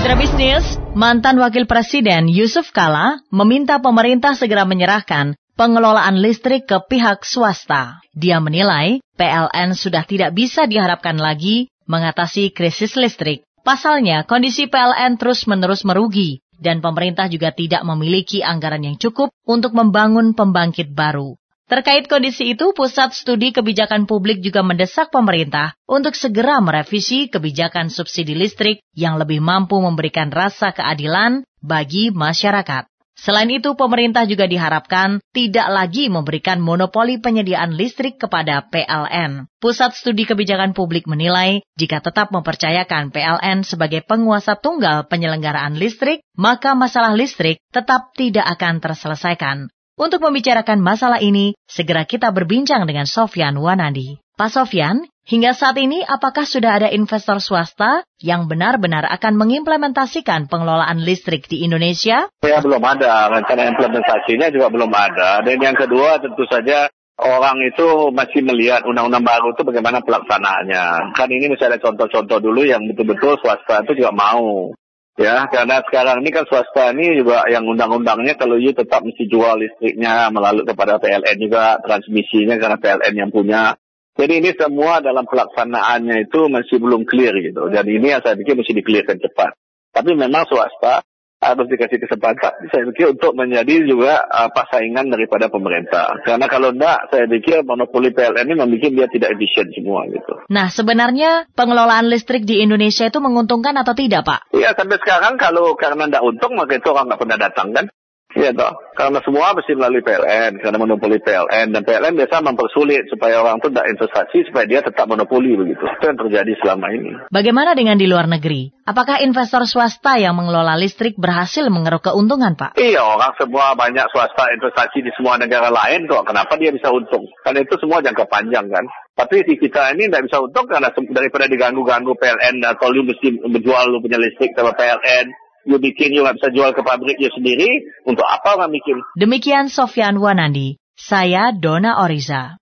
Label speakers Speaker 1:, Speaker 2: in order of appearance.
Speaker 1: Mitra bisnis, mantan Wakil Presiden Yusuf Kala meminta pemerintah segera menyerahkan pengelolaan listrik ke pihak swasta. Dia menilai PLN sudah tidak bisa diharapkan lagi mengatasi krisis listrik. Pasalnya, kondisi PLN terus-menerus merugi dan pemerintah juga tidak memiliki anggaran yang cukup untuk membangun pembangkit baru. Terkait kondisi itu, Pusat Studi Kebijakan Publik juga mendesak pemerintah untuk segera merevisi kebijakan subsidi listrik yang lebih mampu memberikan rasa keadilan bagi masyarakat. Selain itu, pemerintah juga diharapkan tidak lagi memberikan monopoli penyediaan listrik kepada PLN. Pusat Studi Kebijakan Publik menilai, jika tetap mempercayakan PLN sebagai penguasa tunggal penyelenggaraan listrik, maka masalah listrik tetap tidak akan terselesaikan. Untuk membicarakan masalah ini, segera kita berbincang dengan Sofyan Wanandi. Pak Sofyan, hingga saat ini apakah sudah ada investor swasta yang benar-benar akan mengimplementasikan pengelolaan listrik di Indonesia?
Speaker 2: Ya, belum ada. Rencana implementasinya juga belum ada. Dan yang kedua tentu saja orang itu masih melihat undang-undang baru itu bagaimana pelaksanaannya. Kan ini misalnya contoh-contoh dulu yang betul-betul swasta itu juga mau. Ya, karena sekarang ini kan swasta ini juga yang undang-undangnya kalau you tetap mesti jual listriknya melalui kepada PLN juga transmisinya karena PLN yang punya. Jadi ini semua dalam pelaksanaannya itu masih belum clear gitu. Dan ini yang saya pikir mesti dikelirkan cepat. Tapi memang swasta harus dikasih kesempatan saya pikir untuk menjadi juga uh, saingan daripada pemerintah. Karena kalau enggak, saya pikir monopoli PLN ini membuat dia tidak efisien semua gitu.
Speaker 1: Nah, sebenarnya pengelolaan listrik di Indonesia itu menguntungkan atau tidak, Pak?
Speaker 2: Iya, sampai sekarang kalau karena enggak untung, maka itu orang nggak pernah datang kan. Iya toh, karena semua mesti melalui PLN, karena monopoli PLN dan PLN biasa mempersulit supaya orang itu tidak investasi supaya dia tetap monopoli begitu. Itu yang terjadi selama ini.
Speaker 1: Bagaimana dengan di luar negeri? Apakah investor swasta yang mengelola listrik berhasil mengeruk keuntungan, Pak?
Speaker 2: Iya, orang semua banyak swasta investasi di semua negara lain kok. Kenapa dia bisa untung? Karena itu semua jangka panjang kan. Tapi di kita ini tidak bisa untung karena daripada diganggu-ganggu PLN atau lu mesti menjual lu punya listrik sama PLN you bikin you nggak bisa jual ke pabrik you sendiri, untuk apa nggak bikin?
Speaker 1: Demikian Sofyan Wanandi, saya Dona Oriza.